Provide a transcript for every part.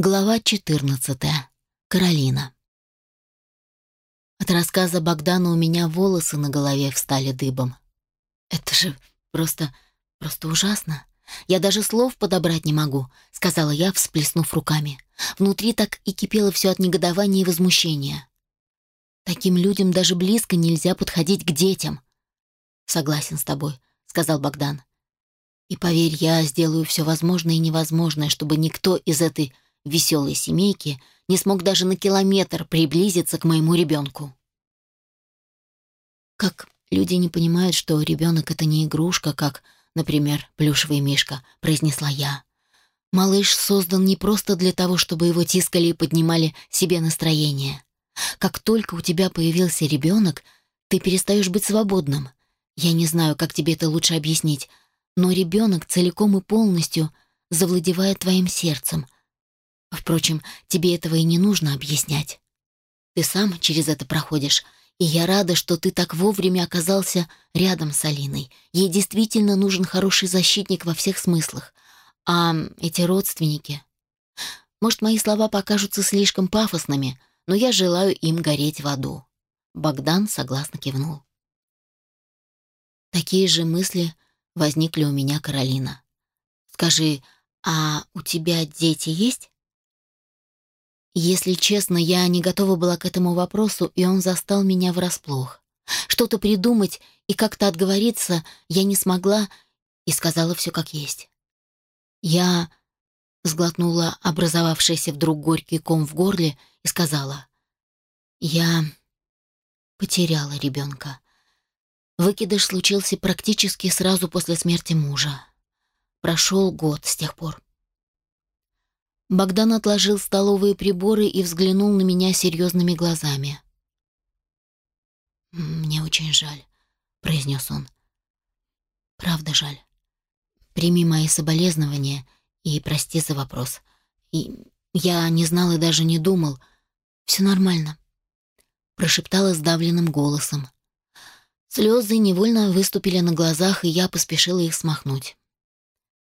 Глава 14. Каролина. От рассказа Богдана у меня волосы на голове встали дыбом. «Это же просто... просто ужасно. Я даже слов подобрать не могу», — сказала я, всплеснув руками. Внутри так и кипело все от негодования и возмущения. «Таким людям даже близко нельзя подходить к детям». «Согласен с тобой», — сказал Богдан. «И поверь, я сделаю все возможное и невозможное, чтобы никто из этой веселой семейки не смог даже на километр приблизиться к моему ребенку. Как люди не понимают, что ребенок — это не игрушка, как, например, плюшевый мишка, произнесла я. Малыш создан не просто для того, чтобы его тискали и поднимали себе настроение. Как только у тебя появился ребенок, ты перестаешь быть свободным. Я не знаю, как тебе это лучше объяснить, но ребенок целиком и полностью завладевает твоим сердцем — Впрочем, тебе этого и не нужно объяснять. Ты сам через это проходишь, и я рада, что ты так вовремя оказался рядом с Алиной. Ей действительно нужен хороший защитник во всех смыслах. А эти родственники... Может, мои слова покажутся слишком пафосными, но я желаю им гореть в аду. Богдан согласно кивнул. Такие же мысли возникли у меня, Каролина. Скажи, а у тебя дети есть? Если честно, я не готова была к этому вопросу, и он застал меня врасплох. Что-то придумать и как-то отговориться я не смогла и сказала все как есть. Я сглотнула образовавшийся вдруг горький ком в горле и сказала, «Я потеряла ребенка. Выкидыш случился практически сразу после смерти мужа. Прошел год с тех пор. Богдан отложил столовые приборы и взглянул на меня серьезными глазами. «Мне очень жаль», — произнес он. «Правда жаль. Прими мои соболезнования и прости за вопрос. И я не знал и даже не думал. Все нормально», — прошептала сдавленным голосом. Слезы невольно выступили на глазах, и я поспешила их смахнуть.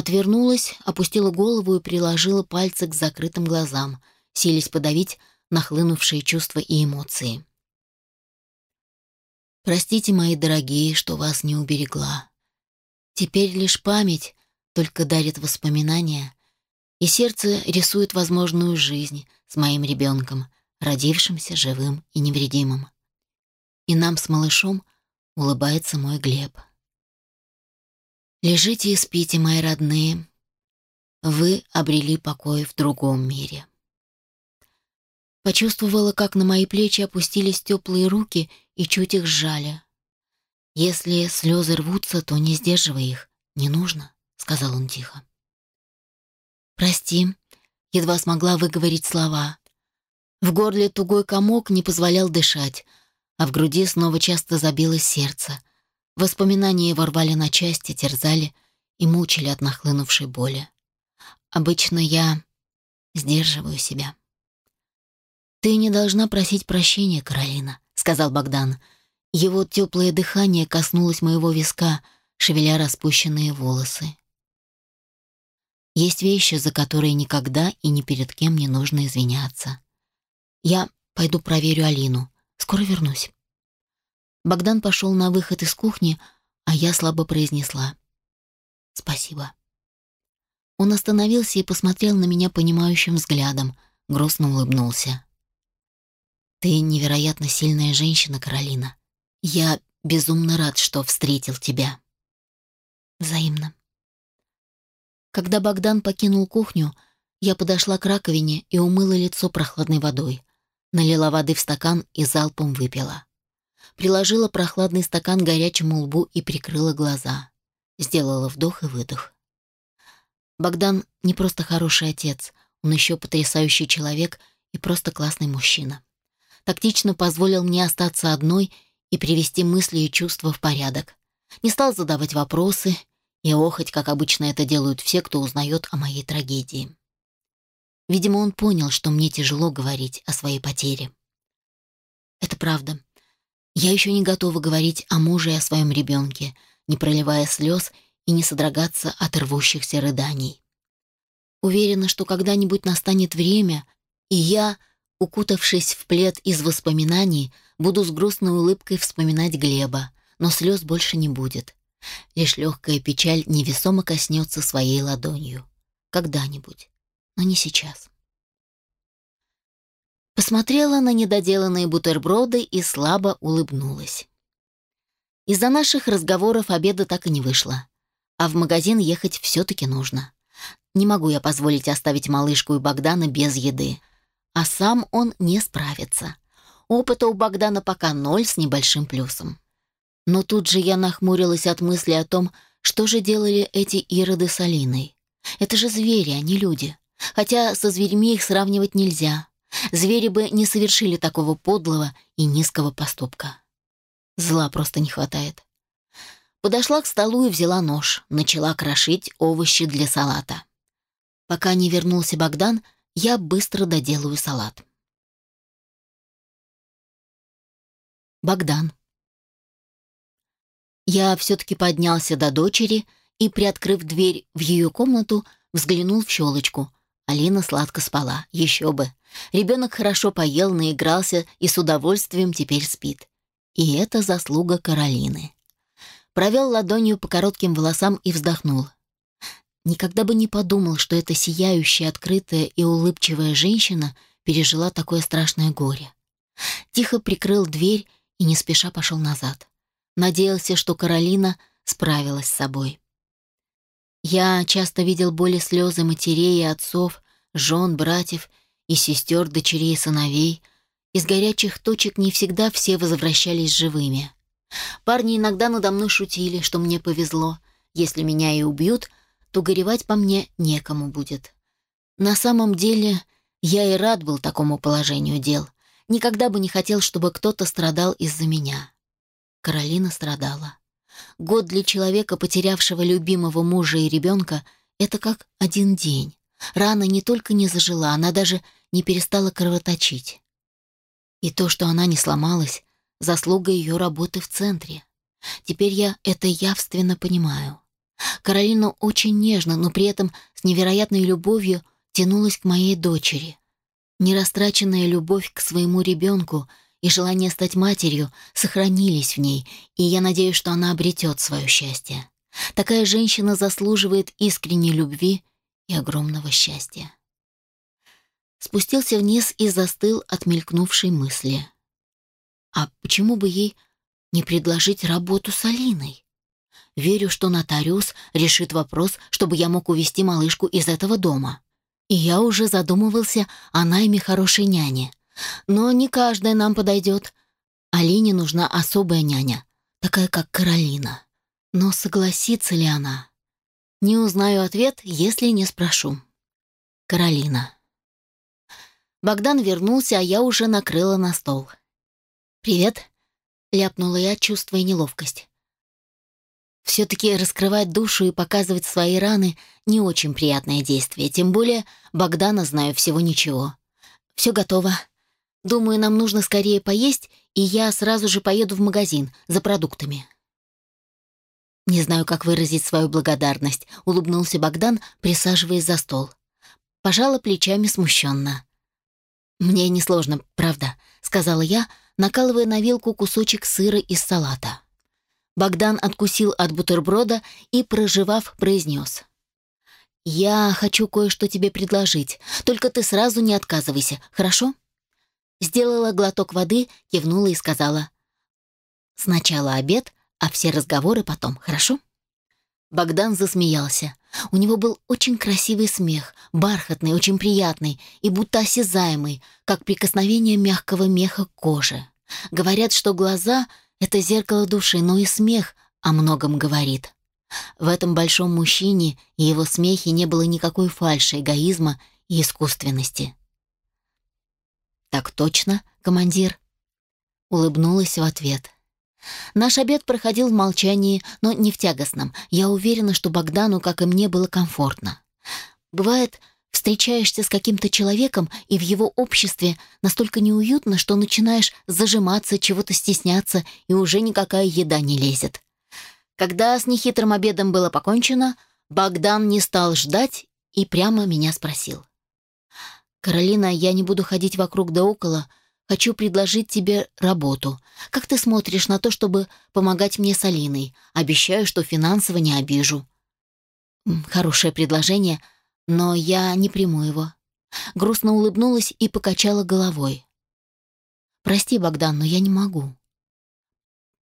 Отвернулась, опустила голову и приложила пальцы к закрытым глазам, силясь подавить нахлынувшие чувства и эмоции. «Простите, мои дорогие, что вас не уберегла. Теперь лишь память только дарит воспоминания, и сердце рисует возможную жизнь с моим ребенком, родившимся живым и невредимым. И нам с малышом улыбается мой Глеб». Лежите и спите, мои родные. Вы обрели покой в другом мире. Почувствовала, как на мои плечи опустились теплые руки и чуть их сжали. «Если слезы рвутся, то не сдерживай их. Не нужно», — сказал он тихо. «Прости», — едва смогла выговорить слова. В горле тугой комок не позволял дышать, а в груди снова часто забилось сердце — Воспоминания ворвали на части, терзали и мучили от нахлынувшей боли. Обычно я сдерживаю себя. «Ты не должна просить прощения, Каролина», — сказал Богдан. Его теплое дыхание коснулось моего виска, шевеля распущенные волосы. Есть вещи, за которые никогда и ни перед кем не нужно извиняться. Я пойду проверю Алину. Скоро вернусь. Богдан пошел на выход из кухни, а я слабо произнесла. «Спасибо». Он остановился и посмотрел на меня понимающим взглядом, грустно улыбнулся. «Ты невероятно сильная женщина, Каролина. Я безумно рад, что встретил тебя». «Взаимно». Когда Богдан покинул кухню, я подошла к раковине и умыла лицо прохладной водой, налила воды в стакан и залпом выпила приложила прохладный стакан горячему лбу и прикрыла глаза. Сделала вдох и выдох. Богдан не просто хороший отец, он еще потрясающий человек и просто классный мужчина. Тактично позволил мне остаться одной и привести мысли и чувства в порядок. Не стал задавать вопросы и охоть, как обычно это делают все, кто узнает о моей трагедии. Видимо, он понял, что мне тяжело говорить о своей потере. Это правда. Я еще не готова говорить о муже и о своем ребенке, не проливая слез и не содрогаться от рвущихся рыданий. Уверена, что когда-нибудь настанет время, и я, укутавшись в плед из воспоминаний, буду с грустной улыбкой вспоминать Глеба, но слез больше не будет. Лишь легкая печаль невесомо коснется своей ладонью. Когда-нибудь, но не сейчас. Посмотрела на недоделанные бутерброды и слабо улыбнулась. Из-за наших разговоров обеда так и не вышло. А в магазин ехать все-таки нужно. Не могу я позволить оставить малышку и Богдана без еды. А сам он не справится. Опыта у Богдана пока ноль с небольшим плюсом. Но тут же я нахмурилась от мысли о том, что же делали эти ироды с Алиной. Это же звери, а не люди. Хотя со зверьми их сравнивать нельзя. Звери бы не совершили такого подлого и низкого поступка. Зла просто не хватает. Подошла к столу и взяла нож, начала крошить овощи для салата. Пока не вернулся Богдан, я быстро доделаю салат. Богдан. Я все-таки поднялся до дочери и, приоткрыв дверь в ее комнату, взглянул в щелочку. Алина сладко спала, еще бы. Ребенок хорошо поел, наигрался и с удовольствием теперь спит. И это заслуга Каролины. Провел ладонью по коротким волосам и вздохнул. Никогда бы не подумал, что эта сияющая, открытая и улыбчивая женщина пережила такое страшное горе. Тихо прикрыл дверь и не спеша пошел назад. Надеялся, что Каролина справилась с собой. Я часто видел боли слезы матерей и отцов, жен, братьев и сестер, дочерей и сыновей. Из горячих точек не всегда все возвращались живыми. Парни иногда надо мной шутили, что мне повезло. Если меня и убьют, то горевать по мне некому будет. На самом деле, я и рад был такому положению дел. Никогда бы не хотел, чтобы кто-то страдал из-за меня. Каролина страдала. Год для человека, потерявшего любимого мужа и ребенка, это как один день. Рана не только не зажила, она даже не перестала кровоточить. И то, что она не сломалась, заслуга ее работы в центре. Теперь я это явственно понимаю. Каролина очень нежно, но при этом с невероятной любовью тянулась к моей дочери. Нерастраченная любовь к своему ребенку и желание стать матерью сохранились в ней, и я надеюсь, что она обретет свое счастье. Такая женщина заслуживает искренней любви и огромного счастья. Спустился вниз и застыл от мелькнувшей мысли. А почему бы ей не предложить работу с Алиной? Верю, что нотариус решит вопрос, чтобы я мог увести малышку из этого дома. И я уже задумывался о найме хорошей няни. Но не каждая нам подойдет. Алине нужна особая няня, такая как Каролина. Но согласится ли она? Не узнаю ответ, если не спрошу. Каролина. Богдан вернулся, а я уже накрыла на стол. «Привет», — ляпнула я, чувствуя неловкость. Все-таки раскрывать душу и показывать свои раны — не очень приятное действие, тем более Богдана знаю всего ничего. Все готово. Думаю, нам нужно скорее поесть, и я сразу же поеду в магазин за продуктами. Не знаю, как выразить свою благодарность, улыбнулся Богдан, присаживаясь за стол. Пожала плечами смущенно. Мне несложно, правда, сказала я, накалывая на вилку кусочек сыра из салата. Богдан откусил от бутерброда и, проживав, произнес. «Я хочу кое-что тебе предложить, только ты сразу не отказывайся, хорошо?» Сделала глоток воды, кивнула и сказала. «Сначала обед, а все разговоры потом, хорошо?» Богдан засмеялся. У него был очень красивый смех, бархатный, очень приятный и будто осязаемый, как прикосновение мягкого меха к коже. Говорят, что глаза — это зеркало души, но и смех о многом говорит. В этом большом мужчине и его смехе не было никакой фальши, эгоизма и искусственности. «Так точно, командир?» Улыбнулась в ответ. Наш обед проходил в молчании, но не в тягостном. Я уверена, что Богдану, как и мне, было комфортно. Бывает, встречаешься с каким-то человеком, и в его обществе настолько неуютно, что начинаешь зажиматься, чего-то стесняться, и уже никакая еда не лезет. Когда с нехитрым обедом было покончено, Богдан не стал ждать и прямо меня спросил. «Каролина, я не буду ходить вокруг да около. Хочу предложить тебе работу. Как ты смотришь на то, чтобы помогать мне с Алиной? Обещаю, что финансово не обижу». Хорошее предложение, но я не приму его. Грустно улыбнулась и покачала головой. «Прости, Богдан, но я не могу».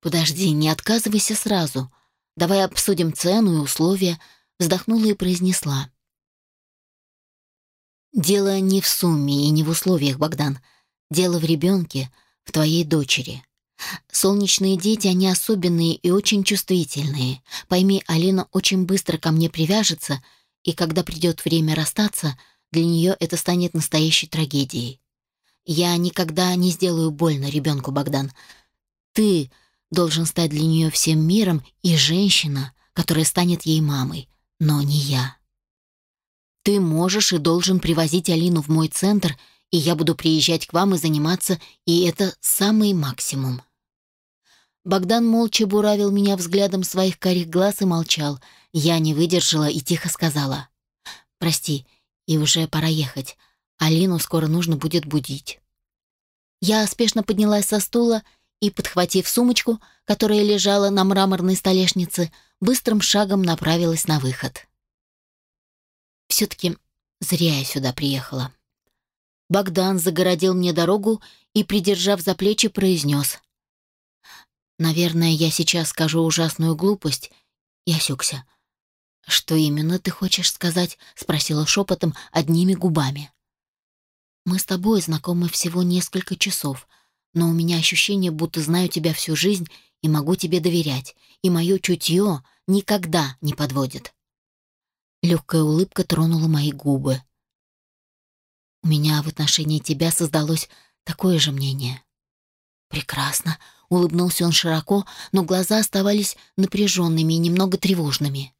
«Подожди, не отказывайся сразу. Давай обсудим цену и условия», — вздохнула и произнесла. «Дело не в сумме и не в условиях, Богдан. Дело в ребенке, в твоей дочери. Солнечные дети, они особенные и очень чувствительные. Пойми, Алина очень быстро ко мне привяжется, и когда придет время расстаться, для нее это станет настоящей трагедией. Я никогда не сделаю больно ребенку, Богдан. Ты должен стать для нее всем миром и женщина, которая станет ей мамой, но не я. Ты можешь и должен привозить Алину в мой центр, и я буду приезжать к вам и заниматься, и это самый максимум. Богдан молча буравил меня взглядом своих карих глаз и молчал. Я не выдержала и тихо сказала. «Прости, и уже пора ехать. Алину скоро нужно будет будить». Я спешно поднялась со стула и, подхватив сумочку, которая лежала на мраморной столешнице, быстрым шагом направилась на выход. Все-таки зря я сюда приехала. Богдан загородил мне дорогу и, придержав за плечи, произнес. «Наверное, я сейчас скажу ужасную глупость», и осекся. «Что именно ты хочешь сказать?» — спросила шепотом одними губами. «Мы с тобой знакомы всего несколько часов, но у меня ощущение, будто знаю тебя всю жизнь и могу тебе доверять, и мое чутье никогда не подводит». Легкая улыбка тронула мои губы. «У меня в отношении тебя создалось такое же мнение». «Прекрасно», — улыбнулся он широко, но глаза оставались напряженными и немного тревожными.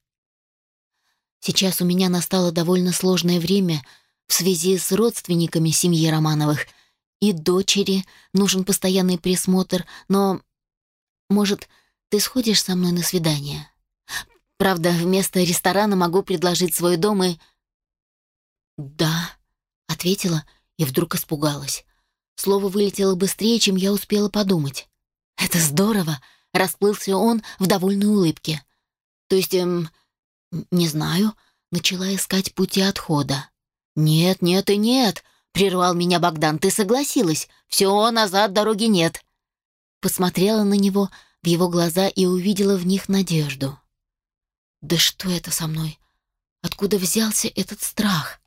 «Сейчас у меня настало довольно сложное время в связи с родственниками семьи Романовых, и дочери нужен постоянный присмотр, но, может, ты сходишь со мной на свидание? Правда, вместо ресторана могу предложить свой дом и...» «Да», — ответила и вдруг испугалась. Слово вылетело быстрее, чем я успела подумать. «Это здорово!» — расплылся он в довольной улыбке. «То есть, эм, не знаю», — начала искать пути отхода. «Нет, нет и нет», — прервал меня Богдан. «Ты согласилась. Все, назад дороги нет». Посмотрела на него в его глаза и увидела в них надежду. «Да что это со мной? Откуда взялся этот страх?»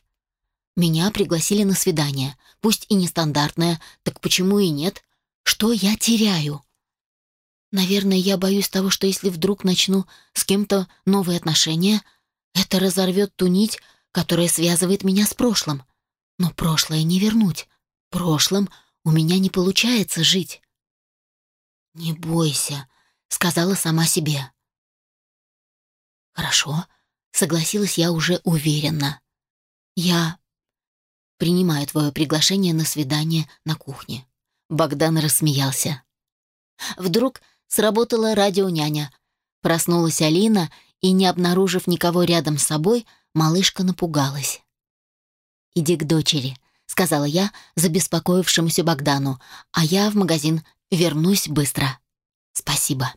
Меня пригласили на свидание, пусть и нестандартное, так почему и нет? Что я теряю? Наверное, я боюсь того, что если вдруг начну с кем-то новые отношения, это разорвет ту нить, которая связывает меня с прошлым. Но прошлое не вернуть. Прошлым у меня не получается жить. «Не бойся», — сказала сама себе. «Хорошо», — согласилась я уже уверенно. «Я принимаю твое приглашение на свидание на кухне». Богдан рассмеялся. Вдруг сработала радионяня. Проснулась Алина, и, не обнаружив никого рядом с собой, малышка напугалась. «Иди к дочери», — сказала я забеспокоившемуся Богдану, «а я в магазин вернусь быстро». «Спасибо».